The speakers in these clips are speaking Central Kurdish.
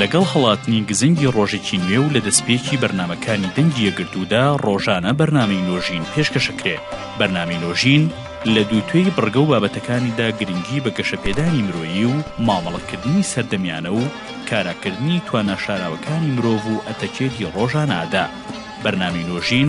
لەگەڵ هەڵاتنی گزنگی ڕۆژێکی نوێ و لە دەستپێکی بەرنمەکانی دەنگی یەگرتوودا ڕۆژانە بەرنامی نۆژین پێشکەشەکرێ بەرنامی نۆژین لە دوو توێی بڕگە و بابەتەکانیدا گرنگی بە گەشەپێدانی مرۆیی و مامەڵەکردنی سەردەمیانە و کاراکردنی توانە شاراوەکانی مرۆڤ و ئەتەکێتی ڕۆژانەدا بەرنامی نۆژین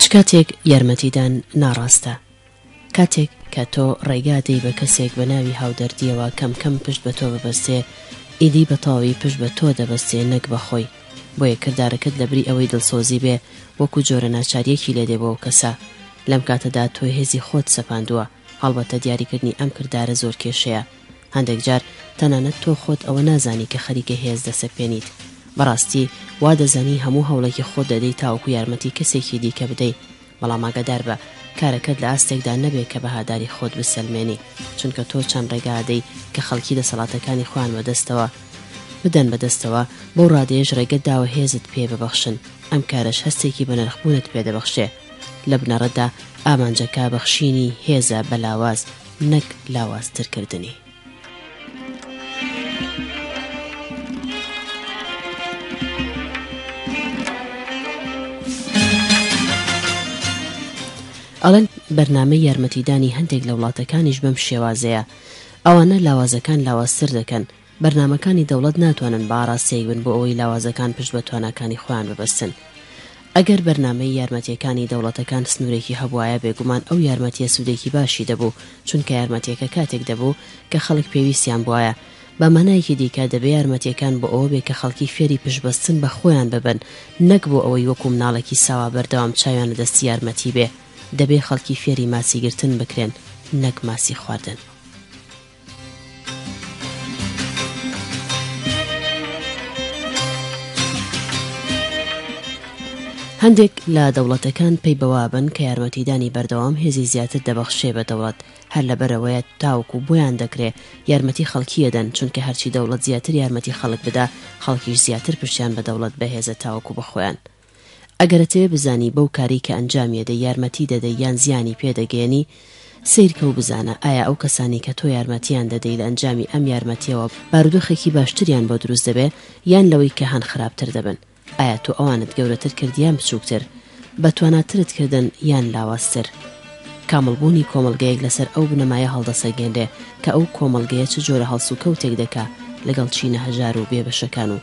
چ کاتێک یارمەتیدان ناڕاستە؟ کاتێک کە تۆ ڕێگا دەی بە کەسێک بە ناوی هاودەردیەوە کەم کەم پشت بە تۆ ببەستێ ئیدی بە تەواوی پشت بە تۆ دەبەستێ نەک بەخۆی بۆیە کردارەکەت لە بری ئەوەی دڵسۆزی بێ وەکو جۆرە ناچاریەکی لێدێ بۆ ئەو کەسە لەم کاتەدا تۆی هێزی خۆت سەپاندووە هەڵبەتە دیاریکردنی ئەم کردارە زۆر کێشەیە، هەندێک جار تەنانەت تۆ خۆت ئەوە نازانی کە خەریکە هێز دەسەپێنیت، بەڕاستی وا دەزانی هەموو هەوڵێکی خۆت دەدەی تاوەکو یارمەتی کەسێکی دیکە بدەی، بەڵام ئاگاداربە کارەکەت لە ئاستێکدا نەبێت کە بەهاداری خۆت بسەلمێنی، چونکە تۆ چەند ڕێگا ئەدەی کە خەڵکی دەسەڵاتەکانی خۆیان بەدەستەوە بدەن بەدەستەوە، بەو ڕادەیەش ڕێگەت داوە هێزت پێ ببەخشن، ئەم کارەش هەستێکی بەنرخبوونت پێ دەبەخشێ. لە بنەڕەتدا ئامانجەکە بەخشینی هێزە بە لاواز نەک لاوازترکردنی. ئەڵێن بەرنامەی یارمەتیدانی هەندێک لە وڵاتەکانیش بەم شێوازەیە ئەوانە لاوازەکان لاوازتر دەکەن بەرنامەکانی دەوڵەت ناتوانن بە ئاراستەیەک بن بۆ ئەوەی لاوازەکان پشت بە تواناکانی خۆیان ببەستن. ئەگەر بەرنامەی یارمەتییەکانی دەوڵەتەکان سنوورێکی هەبووایە بێگومان ئەو یارمەتییە سوودێکی باشی دەبوو، چونکە یارمەتییەکە کاتێک دەبوو کە خەڵک پێویستیان بووایە. بە مانایەکی دیکە دەبێ یارمەتییەکان بۆ ئەوە بێ کە خەڵکی فێری پشت بەستن بە خۆیان ببن نەک بۆ ئەوەی وەکوو مناڵێکی ساوا بەردەوام چاویان لە دەستی یارمەتی بێ. دەبێ خەڵکی فێری ماسی گرتن بکرێن نەک ماسی خواردن. هەندێک لە دەوڵەتەکان پێی بەوابن کە یارمەتیدانی بەردەوام هێزی زیاتر دەبەخشێ بە دەوڵەت هەر لەبەرەوەیە تاوکو بۆیان دەکرێ یارمەتی خەڵکیەدەن چونکە هەرچی دەوڵەت زیاتر یارمەتی خەڵک بدا خەڵکیش زیاتر پشتیان بە دەوڵەت بەهێزە تاوەکو بەخۆیان ئەگەر ئەتەوێ بزانی بەو کارەی کە ئەنجامی ئەدەی یارمەتی دەدەی یان زیانی پێ دەگەیەنی سەیر کە و بزانە ئایا ئەو کەسانەی کە تۆ یارمەتیان دەدەی لە ئەنجامی ئەم یارمەتیەوە بارودۆخێکی باشتریان بۆ دروست دەبێ یان لەوەی کە هەن خراپتر دەبن ئایا تۆ ئەوانت گەورەتر کرد یان بچووکتر بە تواناترت کردن یان لاوازتر کامڵ بوونی کۆمەڵگەیەک لەسەر ئەو بنەمایە هەڵدەسەنگێنرێ کە ئەو کۆمەڵگەیە چ جۆرە هەڵسوکەوتێک دەکا لەگەڵ چینە هەژار و بێبەشەکان و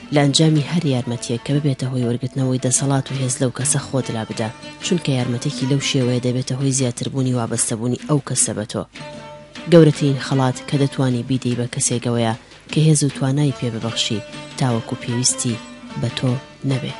لە ئەنجامی هەر یارمەتیەک کە ببێتە هۆی وەرگرتنەوەی دەسەڵات و هێز لەو کەسە خۆت لابدە چونکە یارمەتێکی لەو شێوەیە دەبێتە هۆی زیاتربوونی وابەستەبوونی ئەو کەسە بە تۆ گەورەترین خەڵات کە دەتوانی بیدەی بە کەسێکەوەیە کە هێز و توانای پێ ببەخشی تاوەکو پێویستی بە تۆ نەبێت.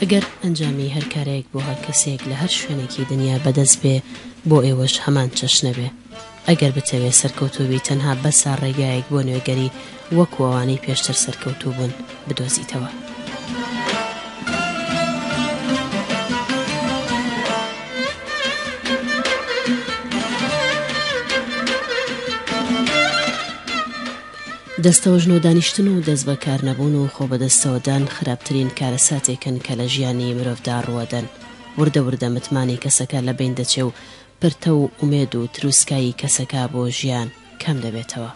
ئەگەر ئەنجامی هەر کارێک بۆ هەر کەسێک لە هەر شوێنێکی دنیا بەدەست بێ بۆ ئێوەش هەمان چەشنەبێ ئەگەر بتەوێ سەرکەوتوبی تەنها بەسە ڕێگایەک بۆ نوێگەری وەکو ئەوانەی پێشتر سەرکەوتوو بوون بدۆزیتەوە. دەستەوەژنۆ دانیشتن و دەست بەکار نەبوون و خۆ بەدەستەوەدان خراپترین کارەساتێکن کە لە ژیانی مرۆڤدا ڕوەدەن وردە وردە متمانی کەسەکە لە بین دەچێ و پرتە و ئومێد و تروسکایی کەسەکە بۆ ژیان کەم دەبێتەوە.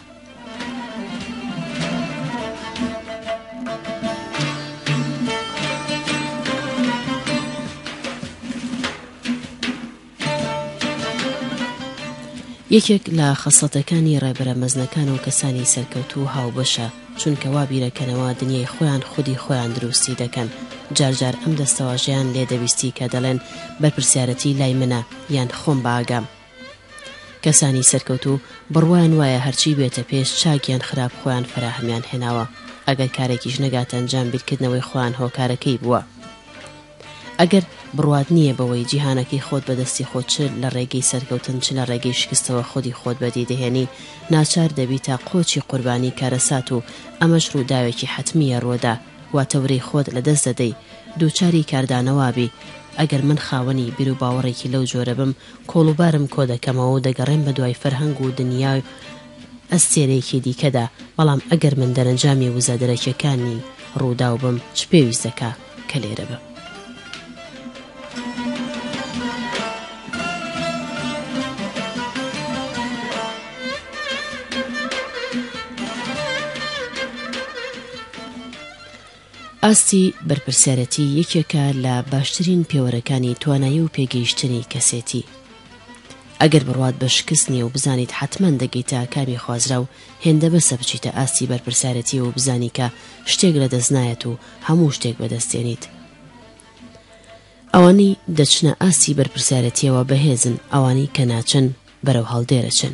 یەکێک لە خەسڵەتەکانی ڕێبەرە مەزنەکان و کەسانی سەرکەوتوو و هاوبەشە چونکە وا بیرەکەنەوە دنیای خۆیان خودی خۆیان دروستی دەکەن جارجار ئەم دەستەواژەیان لێ دەبیستی کە دەڵێن بەرپرسیارەتی لای منە یان خۆم بە ئاگام کەسانی سەرکەوتوو بڕوایان وایە هەرچی بێتە پێش چاک یان خراپ خۆیان فەراهەمیان هێناوە ئەگەر کارێکیش نەگاتە ئەنجام بیرکردنەوەی خۆیان هۆکارەکەی بووە ئەگەر بڕوات نییە بەوەی جیهانەکەی خۆت بەدەستی خۆت چ لە ڕێگەی سەرکەوتن چ لە ڕێگەی شکستەوە خودی خۆت بەدی دەهێنی ناچار دەبیتە قۆچی قوربانی کارەسات و ئەمەش ڕووداوێکی حەتمیە ڕوەدا واتە ورەی خۆت لە دەست دەدەی دووچاری کاردانەوابی ئەگەر من خاوەنی بیروباوەڕێکی لەو جۆرە بم کۆڵوبارم کۆدەکەمەوە و دەگەڕێم بەدوای فەرهەنگ و دنیا و ئەستێرەیەکی دیکەدا، بەڵام ئەگەر من دەرەنجامی وزە دەرەکیەکانی ڕووداو بم، چ پێویست دەکا کە لێرە بم؟ ئاستی بەرپرسیارەتی یەکێکە لە باشترین پێوەرەکانی توانایی و پێگەیشتنی کەسێتی. ئەگەر بڕوات بە شکست نییە و بزانیت حەتمەن دەگەیتە ئاکامی خوازراو، هێندە بەسە بچیتە ئاستی بەرپرسارەتی و بزانی کە شتێک لە دەست نایەت و هەموو شتێک بەدەست دێنیت. ئەوانەی دەچنە ئاستی بەرپرسارەتییەوە بەهێزن، ئەوانەی کە ناچن، بەرەو هەڵدێرە چن.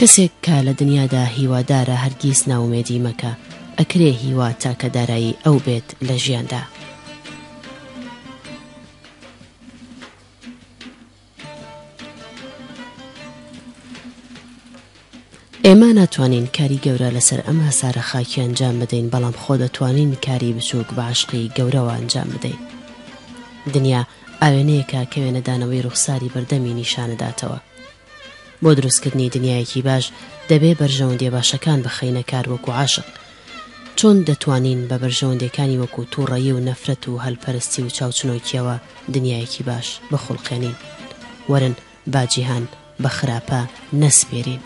کەسێک کە لە دنیادا هیوادارە هەرگیز ناومێدی مەکە ئەکرێ هیوا تاکە دارایی ئەو بێت لە ژیاندا. ئێمە ناتوانین کاری گەورە لەسەر ئەم هەسارە خاکی ئەنجام بدەین بەڵام خۆ دەتوانین کاری بچووک بە عشقی گەورەوە ئەنجام بدەین دنیا ئاوێنەیەکە کە وێنەدانەوەی ڕوخساری بەردەمی نیشانەداتەوە بۆ دروستکردنی دنیایەکی باش دەبێ بەرژەوەندێ باشەکان بخەینە کار وەکو عاشق چۆن دەتوانین بە بەرژەوەندیەکانی وەکو توڕەیی و نەفرەت و هەلپەرستی و چاوچنۆکیەوە دنیایەکی باش بخوڵقێنین؟ وەرن با جیهان بە خراپە نەسپێرین.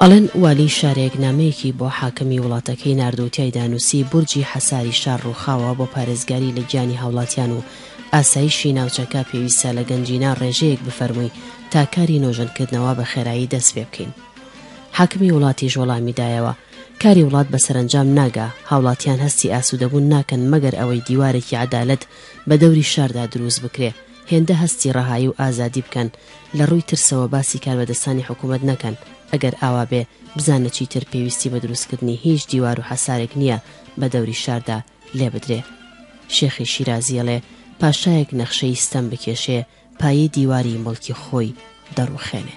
ئەڵێن والیی شارێک نامەیەکی بۆ حاکمی وڵاتەکەی نارد و تیایدا نووسی بورجی حەساری شار ڕووخاوە بۆ پارێزگاری لە گیانی هاوڵاتیان و ئاسایشی ناوچەکە پێویستە لە گەنجینە ڕێژەیەک بفەرمووی تا کاری نۆژەنکردنەوە بە خێرایی دەست پێ بکەین. حاکمی وڵاتیش وەڵامی دایەوە کاری وڵات بە سەرەنجام ناگا، هاوڵاتیان هەستی ئاسوودەبوون ناکەن مەگەر ئەوەی دیوارێکی عەدالەت بە دەوری شاردا درووست بکرێ، هێندە هەستی ڕەهایی و ئازادی بکەن لە ڕووی ترسەوە باسی کاربەدەستانی حکوومەت نەکەن، ئەگەر ئاوا بێ بزانە چیتر پێویستی بە دروستکردنی هیچ دیوار و حەسارێک نییە بە دەوری شاردا لێ بدرێ. شێخی شیرازی ئەڵێ، پاشایەک نەخشەی ستەم بکێشێ، پایەی دیواری موڵکی خۆی دەڕووخێنێ.